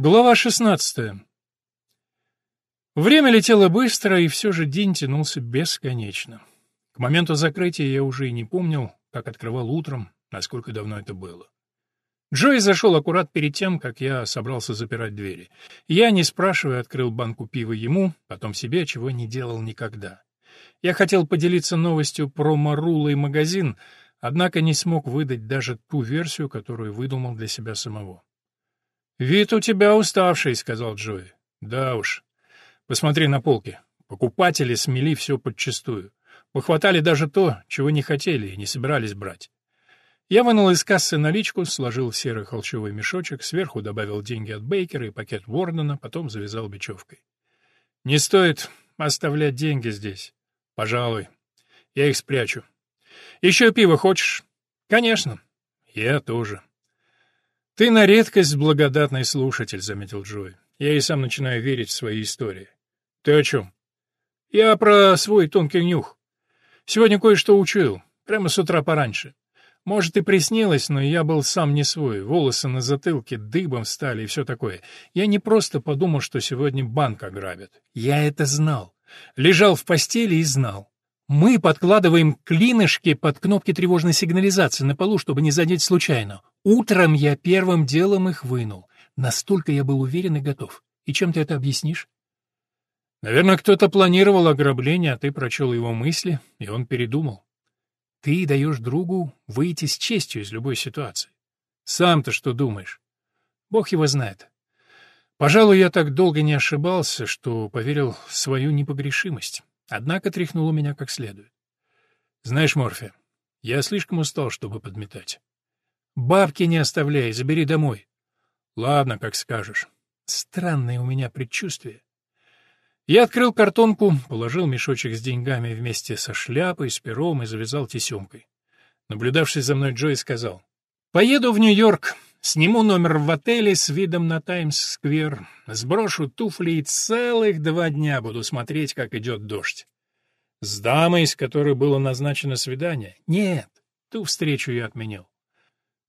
Глава 16. Время летело быстро, и все же день тянулся бесконечно. К моменту закрытия я уже и не помнил, как открывал утром, насколько давно это было. Джой зашел аккурат перед тем, как я собрался запирать двери. Я, не спрашивая, открыл банку пива ему, потом себе, чего не делал никогда. Я хотел поделиться новостью про Марулый магазин, однако не смог выдать даже ту версию, которую выдумал для себя самого. «Вид у тебя уставший», — сказал Джои. «Да уж. Посмотри на полки. Покупатели смели все подчистую. Похватали даже то, чего не хотели и не собирались брать. Я вынул из кассы наличку, сложил в серый холщовый мешочек, сверху добавил деньги от Бейкера и пакет Вордена, потом завязал бечевкой. «Не стоит оставлять деньги здесь. Пожалуй. Я их спрячу. Еще пиво хочешь?» «Конечно. Я тоже». «Ты на редкость благодатный слушатель», — заметил Джой. «Я и сам начинаю верить в свои истории». «Ты о чем?» «Я про свой тонкий нюх. Сегодня кое-что учуял, прямо с утра пораньше. Может, и приснилось, но я был сам не свой. Волосы на затылке дыбом встали и все такое. Я не просто подумал, что сегодня банк ограбят. Я это знал. Лежал в постели и знал. Мы подкладываем клинышки под кнопки тревожной сигнализации на полу, чтобы не задеть случайно. Утром я первым делом их вынул. Настолько я был уверен и готов. И чем ты это объяснишь? Наверное, кто-то планировал ограбление, а ты прочел его мысли, и он передумал. Ты даешь другу выйти с честью из любой ситуации. Сам-то что думаешь? Бог его знает. Пожалуй, я так долго не ошибался, что поверил в свою непогрешимость. Однако тряхнуло меня как следует. Знаешь, Морфи, я слишком устал, чтобы подметать. Бабки не оставляй, забери домой. Ладно, как скажешь. Странное у меня предчувствие. Я открыл картонку, положил мешочек с деньгами вместе со шляпой, с пером и завязал тесемкой. Наблюдавший за мной Джой сказал, «Поеду в Нью-Йорк, сниму номер в отеле с видом на Таймс-сквер, сброшу туфли и целых два дня буду смотреть, как идет дождь. С дамой, с которой было назначено свидание? Нет, ту встречу я отменил.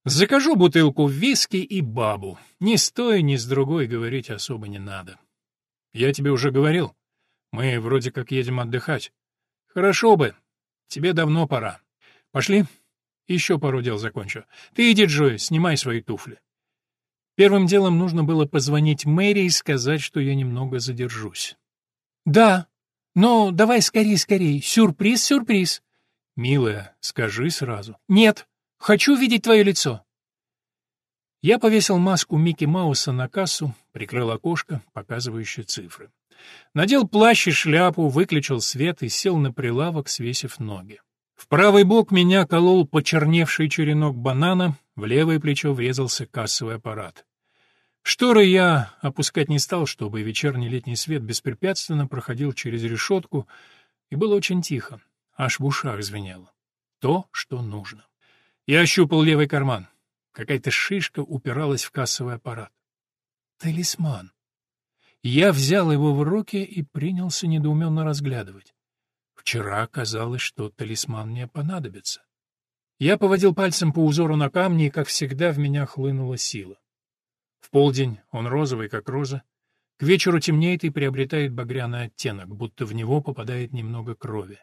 Закажу бутылку виски и бабу. Ни с той, ни с другой говорить особо не надо». Я тебе уже говорил. Мы вроде как едем отдыхать. Хорошо бы. Тебе давно пора. Пошли. Еще пару дел закончу. Ты иди, Джой, снимай свои туфли. Первым делом нужно было позвонить Мэри и сказать, что я немного задержусь. Да. Но давай скорей, скорей. Сюрприз, сюрприз. Милая, скажи сразу. Нет. Хочу видеть твое лицо. Я повесил маску Микки Мауса на кассу, прикрыл окошко, показывающее цифры. Надел плащ и шляпу, выключил свет и сел на прилавок, свесив ноги. В правый бок меня колол почерневший черенок банана, в левое плечо врезался кассовый аппарат. Шторы я опускать не стал, чтобы вечерний летний свет беспрепятственно проходил через решетку, и было очень тихо, аж в ушах звенело. То, что нужно. Я ощупал левый карман. Какая-то шишка упиралась в кассовый аппарат. Талисман. Я взял его в руки и принялся недоуменно разглядывать. Вчера казалось, что талисман мне понадобится. Я поводил пальцем по узору на камне, и, как всегда, в меня хлынула сила. В полдень он розовый, как роза. К вечеру темнеет и приобретает багряный оттенок, будто в него попадает немного крови.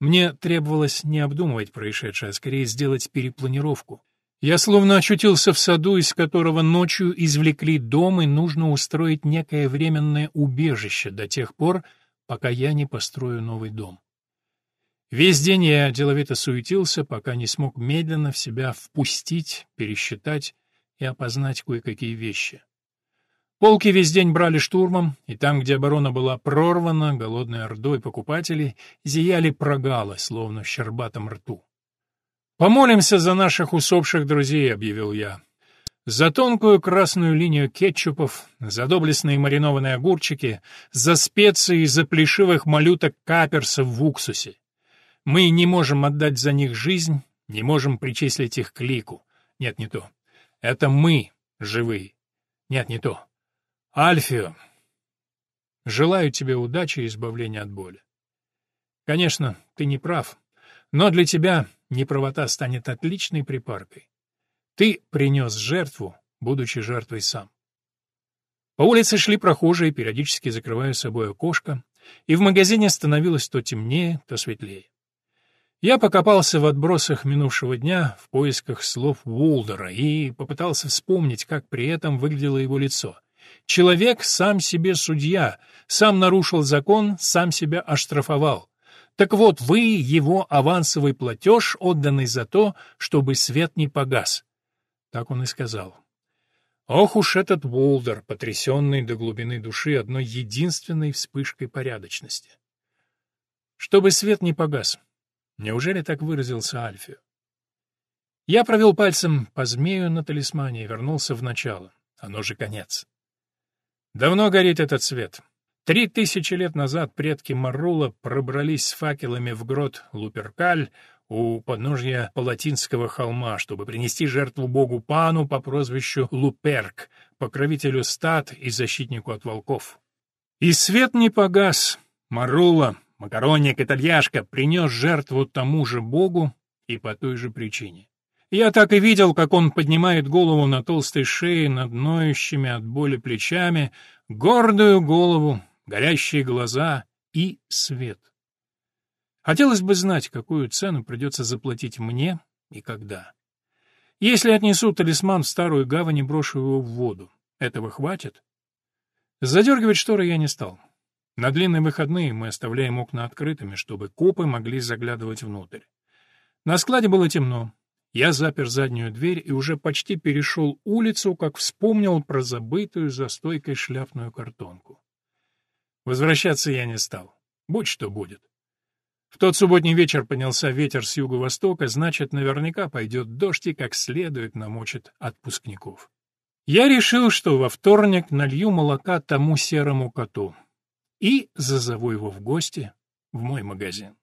Мне требовалось не обдумывать происшедшее, а скорее сделать перепланировку — я словно очутился в саду, из которого ночью извлекли дом, и нужно устроить некое временное убежище до тех пор, пока я не построю новый дом. Весь день я деловито суетился, пока не смог медленно в себя впустить, пересчитать и опознать кое-какие вещи. Полки весь день брали штурмом, и там, где оборона была прорвана, голодной ордой покупателей, зияли прогалы, словно в щербатом рту. «Помолимся за наших усопших друзей», — объявил я. «За тонкую красную линию кетчупов, за доблестные маринованные огурчики, за специи за плешивых малюток каперсов в уксусе. Мы не можем отдать за них жизнь, не можем причислить их к лику. Нет, не то. Это мы живые. Нет, не то. Альфио, желаю тебе удачи и избавления от боли. Конечно, ты не прав, но для тебя неправота станет отличной припаркой. Ты принес жертву, будучи жертвой сам. По улице шли прохожие, периодически закрывая собой окошко, и в магазине становилось то темнее, то светлее. Я покопался в отбросах минувшего дня в поисках слов Уолдера и попытался вспомнить, как при этом выглядело его лицо. Человек сам себе судья, сам нарушил закон, сам себя оштрафовал. Так вот, вы его авансовый платеж, отданный за то, чтобы свет не погас. Так он и сказал. Ох уж этот Уолдер, потрясенный до глубины души одной единственной вспышкой порядочности. Чтобы свет не погас. Неужели так выразился Альфио? Я провел пальцем по змею на талисмане и вернулся в начало. Оно же конец. Давно горит этот свет. Три тысячи лет назад предки Марула пробрались с факелами в грот Луперкаль у подножья Палатинского холма, чтобы принести жертву богу Пану по прозвищу Луперк, покровителю стад и защитнику от волков. И свет не погас. Марула, Макаронник Итальяшка принес жертву тому же богу и по той же причине. Я так и видел, как он поднимает голову на толстой шее над ноющими от боли плечами, гордую голову, горящие глаза и свет. Хотелось бы знать, какую цену придется заплатить мне и когда. Если отнесу талисман в старую гавань и брошу его в воду, этого хватит? Задергивать шторы я не стал. На длинные выходные мы оставляем окна открытыми, чтобы копы могли заглядывать внутрь. На складе было темно. Я запер заднюю дверь и уже почти перешел улицу, как вспомнил про забытую за стойкой шляпную картонку. Возвращаться я не стал. Будь что будет. В тот субботний вечер поднялся ветер с юго-востока, значит, наверняка пойдет дождь и как следует намочит отпускников. Я решил, что во вторник налью молока тому серому коту и зазову его в гости в мой магазин.